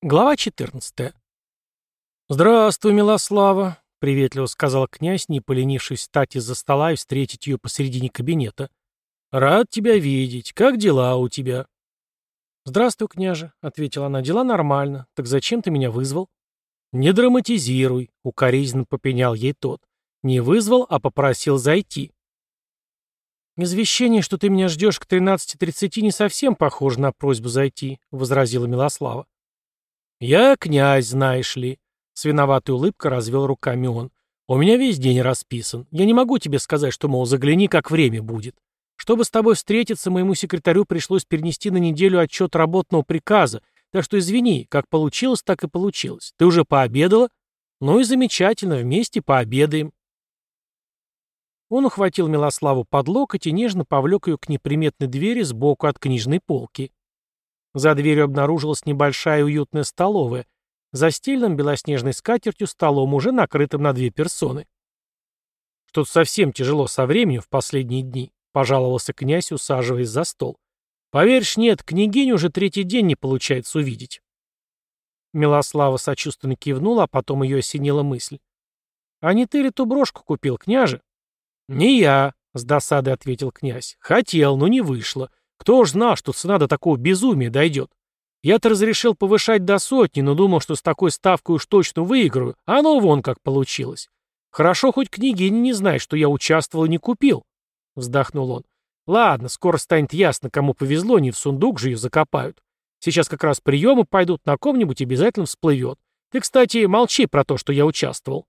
Глава 14. «Здравствуй, Милослава», — приветливо сказал князь, не поленившись встать из-за стола и встретить ее посередине кабинета. «Рад тебя видеть. Как дела у тебя?» «Здравствуй, княже», — ответила она. «Дела нормально. Так зачем ты меня вызвал?» «Не драматизируй», — укоризненно попенял ей тот. «Не вызвал, а попросил зайти». «Извещение, что ты меня ждешь к 13.30, не совсем похоже на просьбу зайти», — возразила Милослава. «Я князь, знаешь ли», — с виноватой улыбкой развел руками он. «У меня весь день расписан. Я не могу тебе сказать, что, мол, загляни, как время будет. Чтобы с тобой встретиться, моему секретарю пришлось перенести на неделю отчет работного приказа, так что извини, как получилось, так и получилось. Ты уже пообедала? Ну и замечательно, вместе пообедаем». Он ухватил Милославу под локоть и нежно повлек ее к неприметной двери сбоку от книжной полки. За дверью обнаружилась небольшая уютная столовая, застеленным белоснежной скатертью столом, уже накрытым на две персоны. Что-то совсем тяжело со временем в последние дни, пожаловался князь, усаживаясь за стол. Поверишь, нет, княгиню уже третий день не получается увидеть. Милослава сочувственно кивнула, а потом ее осенила мысль. «А не ты ли ту брошку купил, княже?» «Не я», — с досадой ответил князь. «Хотел, но не вышло. Кто ж знал, что цена до такого безумия дойдет? Я-то разрешил повышать до сотни, но думал, что с такой ставкой уж точно выиграю, а оно вон как получилось. Хорошо, хоть княгиня не знает, что я участвовал и не купил. Вздохнул он. Ладно, скоро станет ясно, кому повезло, не в сундук же ее закопают. Сейчас как раз приемы пойдут, на ком-нибудь обязательно всплывет. Ты, кстати, молчи про то, что я участвовал.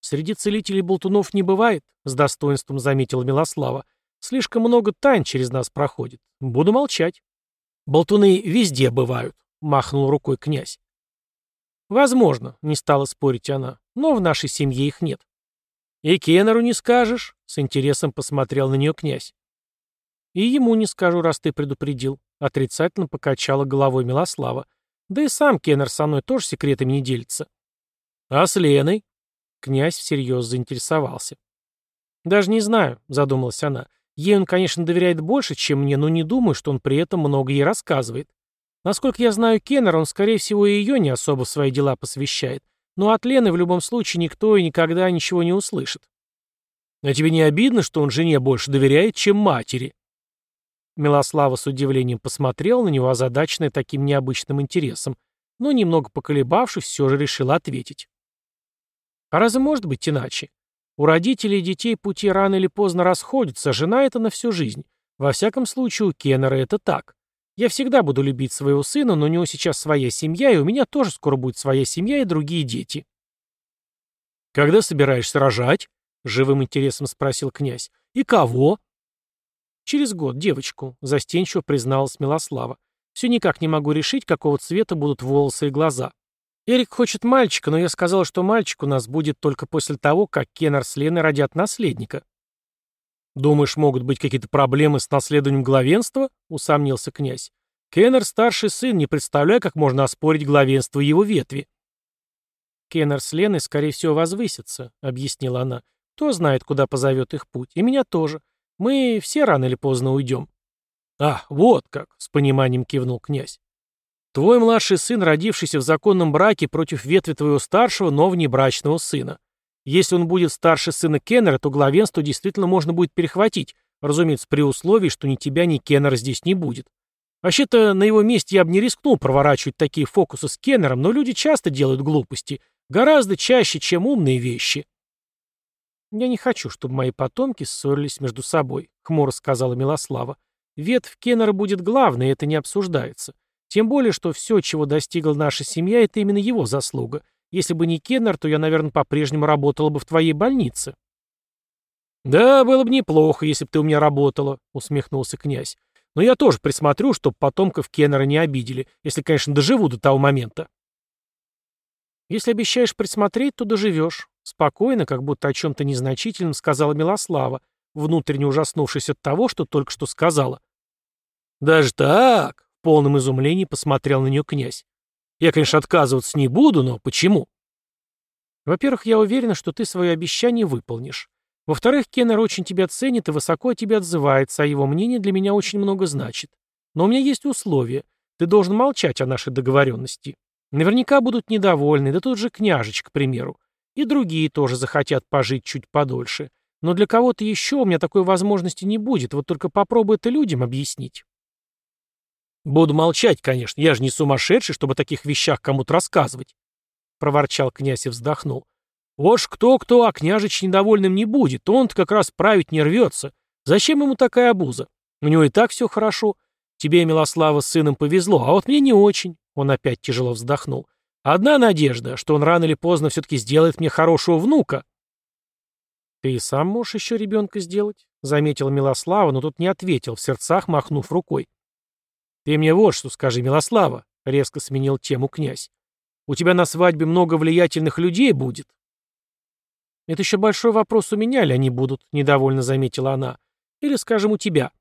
Среди целителей болтунов не бывает, с достоинством заметила Милослава. Слишком много тайн через нас проходит. Буду молчать. Болтуны везде бывают, махнул рукой князь. Возможно, не стала спорить она, но в нашей семье их нет. И Кеннеру не скажешь, с интересом посмотрел на нее князь. И ему не скажу, раз ты предупредил, отрицательно покачала головой Милослава. Да и сам Кеннер со мной тоже секретами не делится. А с Леной? Князь всерьез заинтересовался. Даже не знаю, задумалась она. Ей он, конечно, доверяет больше, чем мне, но не думаю, что он при этом много ей рассказывает. Насколько я знаю Кеннер, он, скорее всего, и ее не особо в свои дела посвящает. Но от Лены в любом случае никто и никогда ничего не услышит. А тебе не обидно, что он жене больше доверяет, чем матери? Милослава с удивлением посмотрела на него, озадаченная таким необычным интересом, но, немного поколебавшись, все же решила ответить. А разве может быть иначе? У родителей и детей пути рано или поздно расходятся, жена это на всю жизнь. Во всяком случае, у Кеннера это так. Я всегда буду любить своего сына, но у него сейчас своя семья, и у меня тоже скоро будет своя семья и другие дети. «Когда собираешься рожать?» — живым интересом спросил князь. «И кого?» «Через год, девочку», — застенчиво призналась Милослава. «Все никак не могу решить, какого цвета будут волосы и глаза. Эрик хочет мальчика, но я сказал, что мальчик у нас будет только после того, как Кеннер с Леной родят наследника. «Думаешь, могут быть какие-то проблемы с наследованием главенства?» — усомнился князь. «Кеннер — старший сын, не представляю, как можно оспорить главенство его ветви». «Кеннер с Леной, скорее всего, возвысятся», — объяснила она. «Кто знает, куда позовет их путь. И меня тоже. Мы все рано или поздно уйдем». «А, вот как!» — с пониманием кивнул князь. Твой младший сын, родившийся в законном браке против ветви твоего старшего, но внебрачного сына. Если он будет старше сына Кеннера, то главенство действительно можно будет перехватить, разумеется, при условии, что ни тебя, ни Кеннера здесь не будет. Вообще-то, на его месте я бы не рискнул проворачивать такие фокусы с Кеннером, но люди часто делают глупости, гораздо чаще, чем умные вещи. «Я не хочу, чтобы мои потомки ссорились между собой», — хмуро сказала Милослава. «Ветвь Кеннера будет главной, это не обсуждается. Тем более, что все, чего достигла наша семья, это именно его заслуга. Если бы не Кеннер, то я, наверное, по-прежнему работала бы в твоей больнице». «Да, было бы неплохо, если бы ты у меня работала», — усмехнулся князь. «Но я тоже присмотрю, чтобы потомков Кеннера не обидели, если, конечно, доживу до того момента». «Если обещаешь присмотреть, то доживешь», — спокойно, как будто о чем-то незначительном сказала Милослава, внутренне ужаснувшись от того, что только что сказала. «Даже так?» Полном изумлении посмотрел на нее князь. «Я, конечно, отказываться не буду, но почему?» «Во-первых, я уверена, что ты свое обещание выполнишь. Во-вторых, Кеннер очень тебя ценит и высоко о тебе отзывается, а его мнение для меня очень много значит. Но у меня есть условие. Ты должен молчать о нашей договоренности. Наверняка будут недовольны, да тот же княжич, к примеру. И другие тоже захотят пожить чуть подольше. Но для кого-то еще у меня такой возможности не будет, вот только попробуй это людям объяснить. Буду молчать, конечно, я же не сумасшедший, чтобы о таких вещах кому-то рассказывать. Проворчал князь и вздохнул. Уж кто-кто, а княжич недовольным не будет, он-то как раз править не рвется. Зачем ему такая обуза? У него и так все хорошо. Тебе, Милослава, с сыном повезло, а вот мне не очень. Он опять тяжело вздохнул. Одна надежда, что он рано или поздно все-таки сделает мне хорошего внука. Ты сам можешь еще ребенка сделать, заметила Милослава, но тут не ответил, в сердцах махнув рукой. Ты мне вот что скажи, Милослава, резко сменил тему князь. У тебя на свадьбе много влиятельных людей будет. Это еще большой вопрос у меня, ли они будут, недовольно заметила она. Или, скажем, у тебя.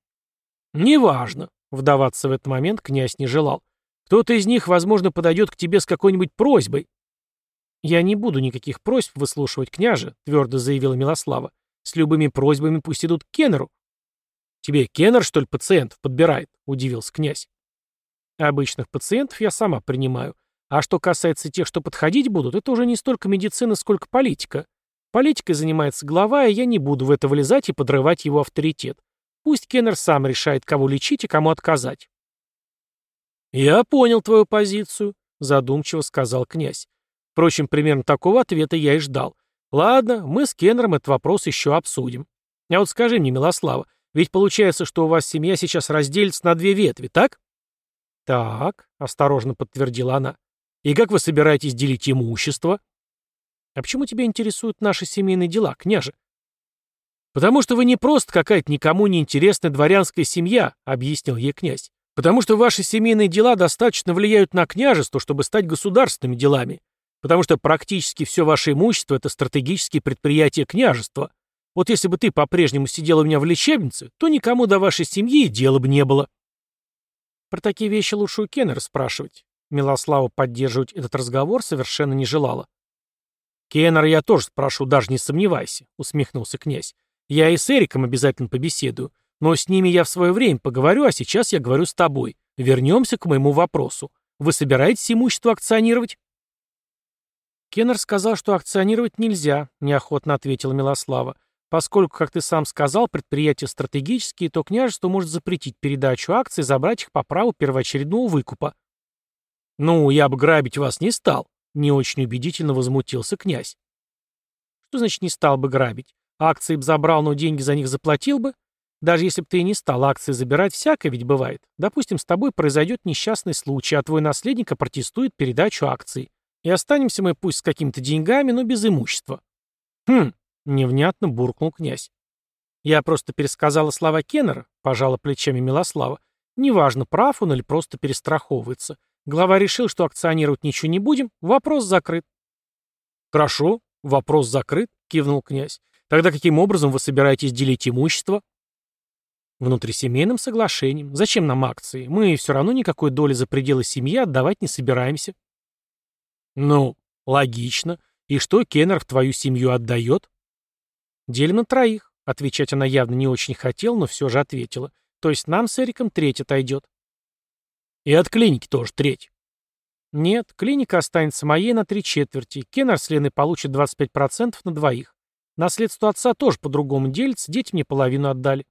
Неважно. Вдаваться в этот момент князь не желал. Кто-то из них, возможно, подойдет к тебе с какой-нибудь просьбой. «Я не буду никаких просьб выслушивать, княже», — твердо заявила Милослава. «С любыми просьбами пусть идут к Кеннеру». «Тебе Кеннер, что ли, пациентов подбирает?» — удивился князь. «Обычных пациентов я сама принимаю. А что касается тех, что подходить будут, это уже не столько медицина, сколько политика. Политикой занимается глава, и я не буду в это влезать и подрывать его авторитет. Пусть Кеннер сам решает, кого лечить и кому отказать. «Я понял твою позицию», — задумчиво сказал князь. Впрочем, примерно такого ответа я и ждал. Ладно, мы с Кеннером этот вопрос еще обсудим. А вот скажи мне, Милослава, ведь получается, что у вас семья сейчас разделится на две ветви, так? Так, осторожно подтвердила она. И как вы собираетесь делить имущество? А почему тебя интересуют наши семейные дела, княже? Потому что вы не просто какая-то никому не интересная дворянская семья, объяснил ей князь. Потому что ваши семейные дела достаточно влияют на княжество, чтобы стать государственными делами. Потому что практически все ваше имущество – это стратегические предприятия княжества. Вот если бы ты по-прежнему сидел у меня в лечебнице, то никому до вашей семьи дела бы не было. Про такие вещи лучше у Кеннера спрашивать. Милослава поддерживать этот разговор совершенно не желала. «Кеннера я тоже спрошу, даже не сомневайся», — усмехнулся князь. «Я и с Эриком обязательно побеседую. Но с ними я в свое время поговорю, а сейчас я говорю с тобой. Вернемся к моему вопросу. Вы собираетесь имущество акционировать?» Кеннер сказал, что акционировать нельзя, неохотно ответила Милослава. Поскольку, как ты сам сказал, предприятия стратегические, то княжество может запретить передачу акций и забрать их по праву первоочередного выкупа. «Ну, я бы грабить вас не стал», — не очень убедительно возмутился князь. «Что значит не стал бы грабить? Акции бы забрал, но деньги за них заплатил бы? Даже если бы ты и не стал акции забирать, всякое ведь бывает. Допустим, с тобой произойдет несчастный случай, а твой наследник опротестует передачу акций. И останемся мы пусть с какими-то деньгами, но без имущества. Хм, невнятно буркнул князь. Я просто пересказала слова Кеннера, пожала плечами Милослава. Неважно, прав он или просто перестраховывается. Глава решил, что акционировать ничего не будем, вопрос закрыт. Хорошо, вопрос закрыт, кивнул князь. Тогда каким образом вы собираетесь делить имущество? Внутрисемейным соглашением. Зачем нам акции? Мы все равно никакой доли за пределы семьи отдавать не собираемся. Ну, логично. И что Кеннер в твою семью отдает? Делим на троих. Отвечать она явно не очень хотела, но все же ответила. То есть нам с Эриком треть отойдет. И от клиники тоже треть. Нет, клиника останется моей на три четверти. Кеннер с Леной получит 25% на двоих. Наследство отца тоже по-другому делится, дети мне половину отдали.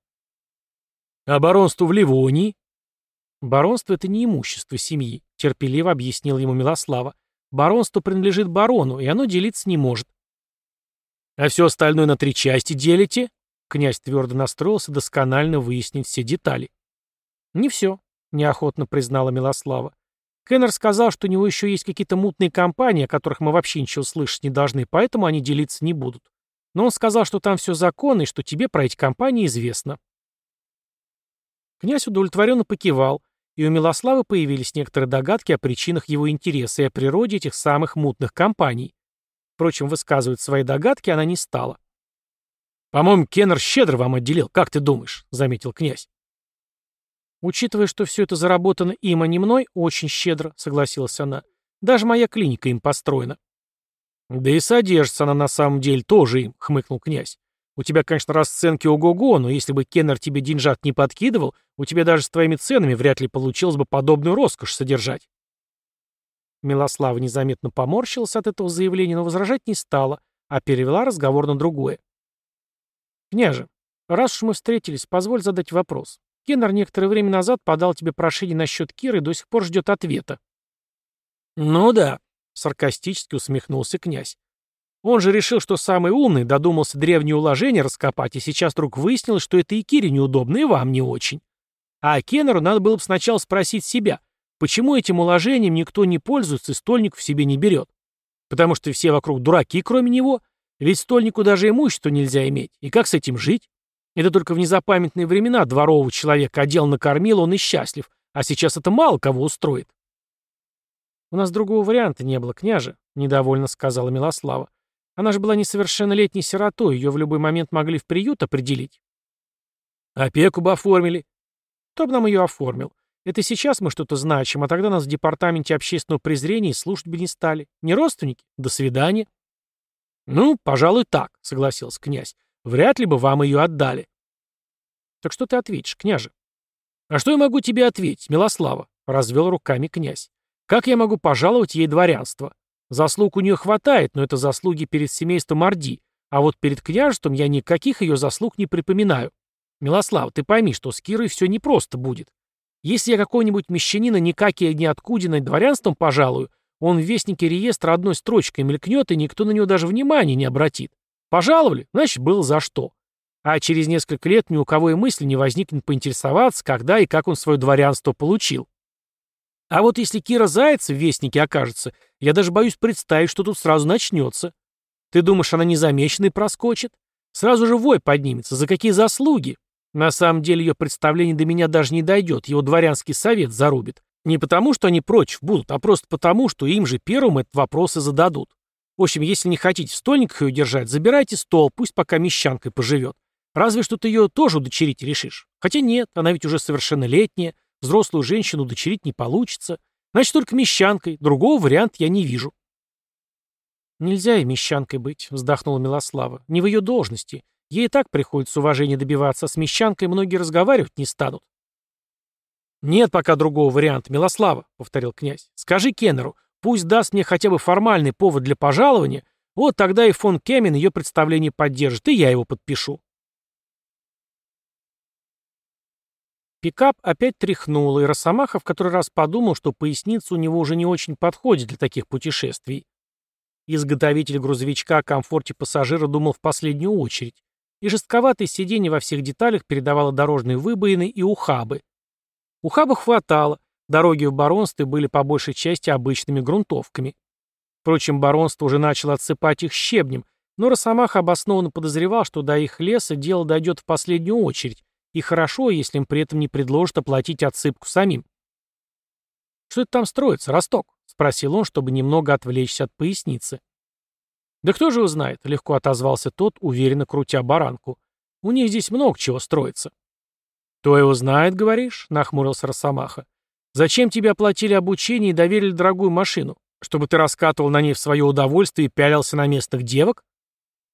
А баронство в Ливонии? Баронство — это не имущество семьи, терпеливо объяснил ему Милослава. Баронство принадлежит барону, и оно делиться не может. А все остальное на три части делите? Князь твердо настроился досконально выяснить все детали. Не все, неохотно признала Милослава. Кеннер сказал, что у него еще есть какие-то мутные компании, о которых мы вообще ничего слышать не должны, поэтому они делиться не будут. Но он сказал, что там все законно и что тебе про эти компании известно. Князь удовлетворенно покивал, и у Милославы появились некоторые догадки о причинах его интереса и о природе этих самых мутных компаний. Впрочем, высказывать свои догадки она не стала. «По-моему, Кеннер щедро вам отделил, как ты думаешь?» — заметил князь. «Учитывая, что все это заработано им, а не мной, очень щедро», — согласилась она. «Даже моя клиника им построена». «Да и содержится она на самом деле тоже им», — хмыкнул князь. У тебя, конечно, расценки ого-го, но если бы Кеннер тебе деньжат не подкидывал, у тебя даже с твоими ценами вряд ли получилось бы подобную роскошь содержать. Милослава незаметно поморщилась от этого заявления, но возражать не стала, а перевела разговор на другое. «Княже, раз уж мы встретились, позволь задать вопрос. Кеннер некоторое время назад подал тебе прошение насчет Киры и до сих пор ждет ответа». «Ну да», — саркастически усмехнулся князь. Он же решил, что самый умный, додумался древние уложения раскопать, и сейчас вдруг выяснилось, что это и Кире неудобно, и вам не очень. А Кеннеру надо было бы сначала спросить себя, почему этим уложением никто не пользуется и стольник в себе не берет. Потому что все вокруг дураки, кроме него. Ведь стольнику даже имущество нельзя иметь. И как с этим жить? Это только в незапамятные времена дворового человека одел накормил, он и счастлив. А сейчас это мало кого устроит. «У нас другого варианта не было, княже», — недовольно сказала Милослава. Она же была несовершеннолетней сиротой, ее в любой момент могли в приют определить. Опеку бы оформили. Кто бы нам ее оформил? Это сейчас мы что-то значим, а тогда нас в департаменте общественного презрения слушать бы не стали. Не родственники? До свидания. Ну, пожалуй, так, согласился князь. Вряд ли бы вам ее отдали. Так что ты ответишь, княже? А что я могу тебе ответить, Милослава? Развел руками князь. Как я могу пожаловать ей дворянство? Заслуг у нее хватает, но это заслуги перед семейством Орди, а вот перед княжеством я никаких ее заслуг не припоминаю. Милослав, ты пойми, что с Кирой все непросто будет. Если я какой-нибудь мещанина никак и неоткудиной дворянством пожалую, он в вестнике реестра одной строчкой мелькнет, и никто на него даже внимания не обратит. Пожаловали, значит, было за что. А через несколько лет ни у кого и мысли не возникнет поинтересоваться, когда и как он свое дворянство получил. А вот если Кира Заяц в Вестнике окажется, я даже боюсь представить, что тут сразу начнется. Ты думаешь, она незамеченной проскочит? Сразу же вой поднимется. За какие заслуги? На самом деле ее представление до меня даже не дойдет, его дворянский совет зарубит. Не потому, что они против будут, а просто потому, что им же первым этот вопрос и зададут. В общем, если не хотите в стольниках ее держать, забирайте стол, пусть пока мещанкой поживет. Разве что ты ее тоже удочерить решишь. Хотя нет, она ведь уже совершеннолетняя, Взрослую женщину дочерить не получится. Значит, только мещанкой. Другого варианта я не вижу. «Нельзя и мещанкой быть», — вздохнула Милослава. «Не в ее должности. Ей и так приходится уважения добиваться, с мещанкой многие разговаривать не станут». «Нет пока другого варианта, Милослава», — повторил князь. «Скажи Кеннеру, пусть даст мне хотя бы формальный повод для пожалования, вот тогда и фон Кемин ее представление поддержит, и я его подпишу». Пикап опять тряхнуло, и Росомаха в который раз подумал, что поясница у него уже не очень подходит для таких путешествий. Изготовитель грузовичка о комфорте пассажира думал в последнюю очередь, и жестковатое сиденье во всех деталях передавало дорожные выбоины и ухабы. Ухабов хватало, дороги в баронстве были по большей части обычными грунтовками. Впрочем, баронство уже начало отсыпать их щебнем, но Росомаха обоснованно подозревал, что до их леса дело дойдет в последнюю очередь, и хорошо, если им при этом не предложат оплатить отсыпку самим. «Что это там строится, Росток?» — спросил он, чтобы немного отвлечься от поясницы. «Да кто же узнает?» — легко отозвался тот, уверенно крутя баранку. «У них здесь много чего строится». «Кто его знает, говоришь?» — нахмурился Росомаха. «Зачем тебе оплатили обучение и доверили дорогую машину? Чтобы ты раскатывал на ней в свое удовольствие и пялился на местных девок?»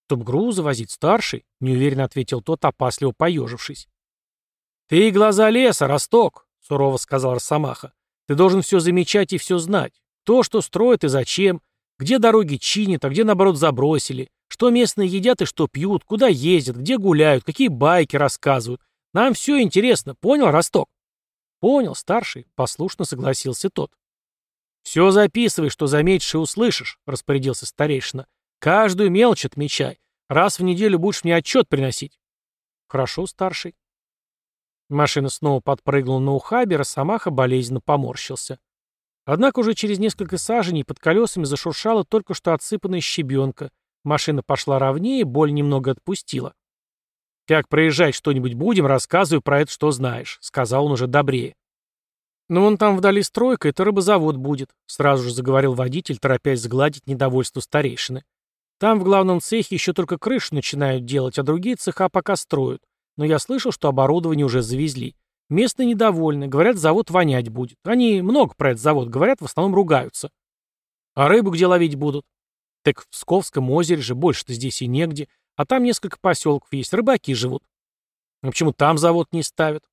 «Чтоб грузы возить старший», — неуверенно ответил тот, опасливо поежившись. «Ты глаза леса, Росток», — сурово сказал Росомаха. «Ты должен все замечать и все знать. То, что строят и зачем, где дороги чинят, а где, наоборот, забросили, что местные едят и что пьют, куда ездят, где гуляют, какие байки рассказывают. Нам все интересно, понял, Росток?» «Понял, старший», — послушно согласился тот. «Все записывай, что заметишь и услышишь», — распорядился старейшина. «Каждую мелочь отмечай. Раз в неделю будешь мне отчет приносить». «Хорошо, старший». Машина снова подпрыгнула на ухабе, Росомаха болезненно поморщился. Однако уже через несколько саженей под колесами зашуршала только что отсыпанная щебенка. Машина пошла ровнее, боль немного отпустила. «Как проезжать что-нибудь будем, рассказывай про это, что знаешь», — сказал он уже добрее. «Ну, вон там вдали стройка, это рыбозавод будет», — сразу же заговорил водитель, торопясь сгладить недовольство старейшины. «Там в главном цехе еще только крышу начинают делать, а другие цеха пока строят. Но я слышал, что оборудование уже завезли. Местные недовольны, говорят, завод вонять будет. Они много про этот завод говорят, в основном ругаются. А рыбу где ловить будут? Так в Псковском озере же больше-то здесь и негде. а там несколько поселков есть, рыбаки живут. А почему там завод не ставят?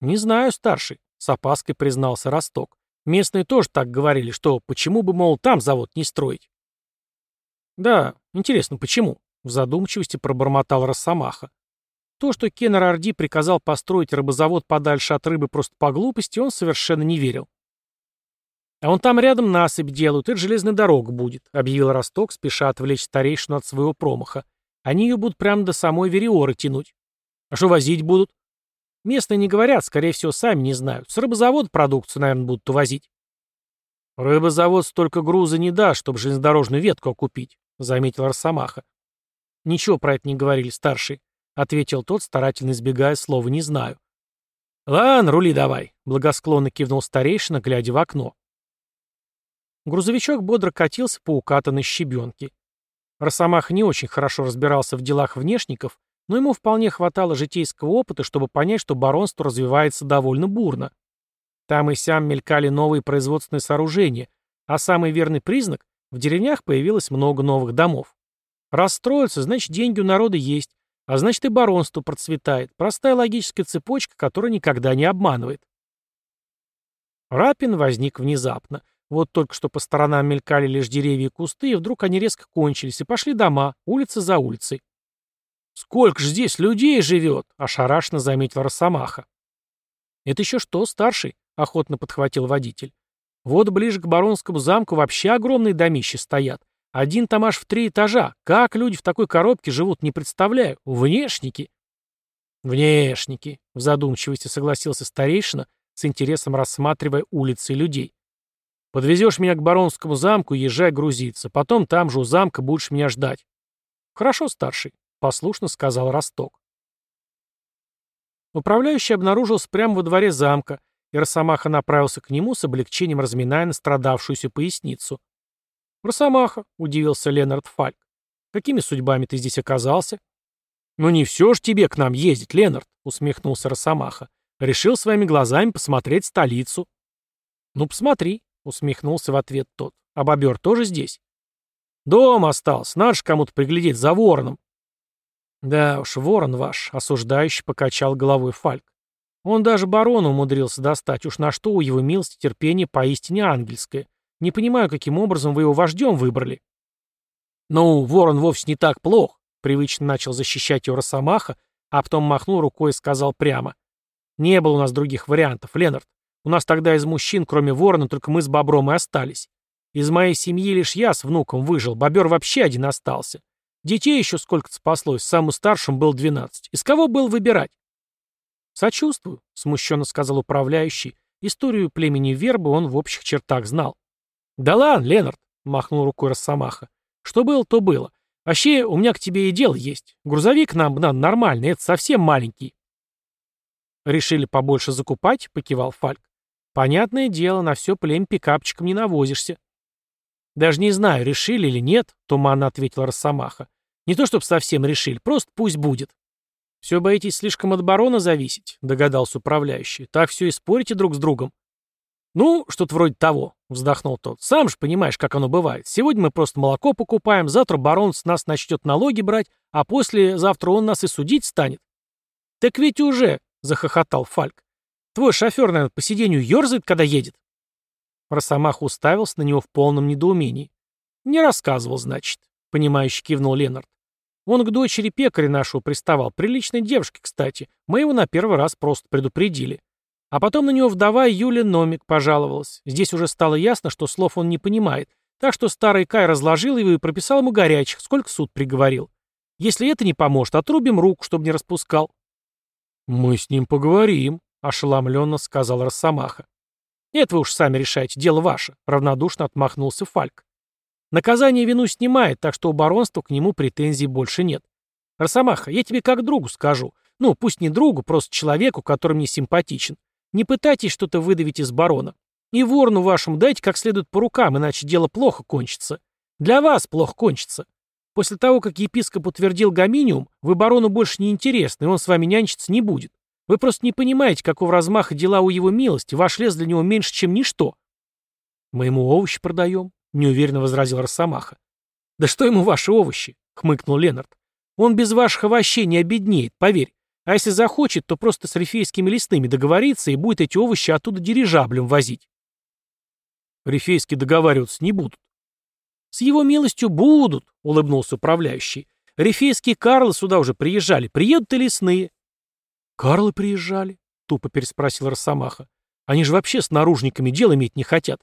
Не знаю, старший, с опаской признался Росток. Местные тоже так говорили, что почему бы, мол, там завод не строить? Да, интересно, почему? В задумчивости пробормотал Росомаха. То, что Кеннер Орди приказал построить рыбозавод подальше от рыбы просто по глупости, он совершенно не верил. «А он там рядом насыпь делают, это железная дорога будет», — объявил Росток, спеша отвлечь старейшину от своего промаха. «Они ее будут прямо до самой Вериоры тянуть. А что возить будут?» «Местные не говорят, скорее всего, сами не знают. С рыбозавода продукцию, наверное, будут увозить». «Рыбозавод столько груза не даст, чтобы железнодорожную ветку окупить», — заметил Росомаха. «Ничего про это не говорили, старший», — ответил тот, старательно избегая слова «не знаю». «Ладно, рули давай», — благосклонно кивнул старейшина, глядя в окно. Грузовичок бодро катился по укатанной щебенке. Росомах не очень хорошо разбирался в делах внешников, но ему вполне хватало житейского опыта, чтобы понять, что баронство развивается довольно бурно. Там и сям мелькали новые производственные сооружения, а самый верный признак – в деревнях появилось много новых домов. Расстроиться, значит, деньги у народа есть, а значит и баронство процветает. Простая логическая цепочка, которая никогда не обманывает. Рапин возник внезапно. Вот только что по сторонам мелькали лишь деревья и кусты, и вдруг они резко кончились, и пошли дома, улица за улицей. «Сколько ж здесь людей живет!» — ошарашенно заметил Росомаха. «Это еще что, старший?» — охотно подхватил водитель. «Вот ближе к Баронскому замку вообще огромные домища стоят. Один там аж в три этажа. Как люди в такой коробке живут, не представляю. Внешники!» «Внешники!» — в задумчивости согласился старейшина, с интересом рассматривая улицы людей. Подвезешь меня к Баронскому замку, езжай грузиться. Потом там же у замка будешь меня ждать. Хорошо, старший, послушно сказал Росток. Управляющий обнаружился прямо во дворе замка, и Росомаха направился к нему с облегчением разминая настрадавшуюся поясницу. «Росомаха», — удивился Ленард Фальк, — «какими судьбами ты здесь оказался?» «Ну не все ж тебе к нам ездить, Ленард», — усмехнулся Росомаха. «Решил своими глазами посмотреть столицу». «Ну, посмотри», усмехнулся в ответ тот. А бобер тоже здесь? Дом остался, же кому-то приглядеть за вороном. Да уж, ворон ваш, осуждающий покачал головой Фальк. Он даже барона умудрился достать, уж на что у его милости терпение поистине ангельское. Не понимаю, каким образом вы его вождем выбрали. Ну, ворон вовсе не так плох, привычно начал защищать его Росомаха, а потом махнул рукой и сказал прямо. Не было у нас других вариантов, Ленард. У нас тогда из мужчин, кроме ворона, только мы с бобром и остались. Из моей семьи лишь я с внуком выжил, бобер вообще один остался. Детей еще сколько-то спаслось, самому старшему был 12. Из кого был выбирать? «Сочувствую», — смущенно сказал управляющий. Историю племени Вербы он в общих чертах знал. «Да ладно, Ленард», — махнул рукой Росомаха. «Что было, то было. Вообще, у меня к тебе и дело есть. Грузовик нам надо нормальный, это совсем маленький». «Решили побольше закупать?» — покивал Фальк. Понятное дело, на все племя пикапчиком не навозишься. Даже не знаю, решили или нет, туманно ответил Росомаха. Не то чтобы совсем решили, просто пусть будет. Все боитесь слишком от барона зависеть, догадался управляющий. Так все и спорите друг с другом. «Ну, что-то вроде того», — вздохнул тот. «Сам же понимаешь, как оно бывает. Сегодня мы просто молоко покупаем, завтра барон с нас начнет налоги брать, а после завтра он нас и судить станет». «Так ведь уже», — захохотал Фальк. Твой шофер, наверное, по сиденью ерзает, когда едет?» Росомах уставился на него в полном недоумении. «Не рассказывал, значит», — понимающе кивнул Ленард. «Он к дочери пекаря нашего приставал, приличной девушке, кстати. Мы его на первый раз просто предупредили. А потом на него вдова Юля Номик пожаловалась. Здесь уже стало ясно, что слов он не понимает, так что старый Кай разложил его и прописал ему горячих, сколько суд приговорил. Если это не поможет, отрубим руку, чтобы не распускал». «Мы с ним поговорим», — ошеломленно сказал Росомаха. «Нет, вы уж сами решайте, дело ваше», — равнодушно отмахнулся Фальк. «Наказание вину снимает, так что у баронства к нему претензий больше нет. Росомаха, я тебе как другу скажу. Ну, пусть не другу, просто человеку, который мне симпатичен. Не пытайтесь что-то выдавить из барона. И ворону вашему дайте как следует по рукам, иначе дело плохо кончится. Для вас плохо кончится. После того, как епископ утвердил гоминиум, вы барону больше не интересны, и он с вами нянчиться не будет. Вы просто не понимаете, какого размаха дела у его милости. Ваш лес для него меньше, чем ничто. Мы ему овощи продаем, неуверенно возразил Росомаха. Да что ему ваши овощи? хмыкнул Ленард. Он без ваших овощей не обеднеет, поверь. А если захочет, то просто с рифейскими лесными договорится и будет эти овощи оттуда дирижаблем возить. Рифейские договариваться не будут. С его милостью будут, улыбнулся управляющий. Рифейские Карлы сюда уже приезжали, приедут и лесные. Карлы приезжали? Тупо переспросил Росомаха. Они же вообще с наружниками дел иметь не хотят.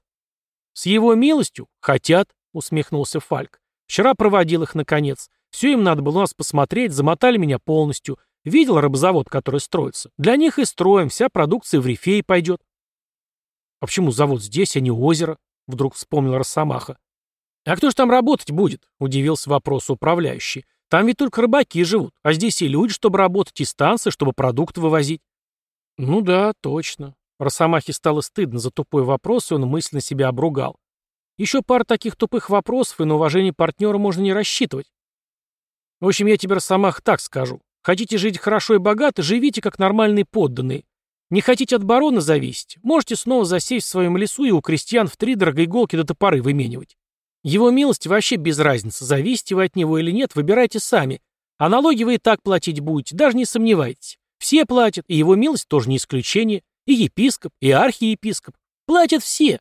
С его милостью? Хотят, усмехнулся Фальк. Вчера проводил их, наконец. Все им надо было у нас посмотреть, замотали меня полностью. Видел рыбозавод, который строится? Для них и строим, вся продукция в рифей пойдет. А почему завод здесь, а не озеро? Вдруг вспомнил Росомаха. А кто же там работать будет? Удивился вопрос управляющий. Там ведь только рыбаки живут, а здесь и люди, чтобы работать, и станции, чтобы продукты вывозить. Ну да, точно. Росомахе стало стыдно за тупой вопрос, и он мысленно себя обругал. Еще пара таких тупых вопросов, и на уважение партнера можно не рассчитывать. В общем, я тебе, Росомах, так скажу. Хотите жить хорошо и богато, живите как нормальные подданные. Не хотите от барона зависеть, можете снова засесть в своем лесу и у крестьян в три дорого иголки до топоры выменивать. Его милость вообще без разницы, зависите вы от него или нет, выбирайте сами. А налоги вы и так платить будете, даже не сомневайтесь. Все платят, и его милость тоже не исключение. И епископ, и архиепископ. Платят все.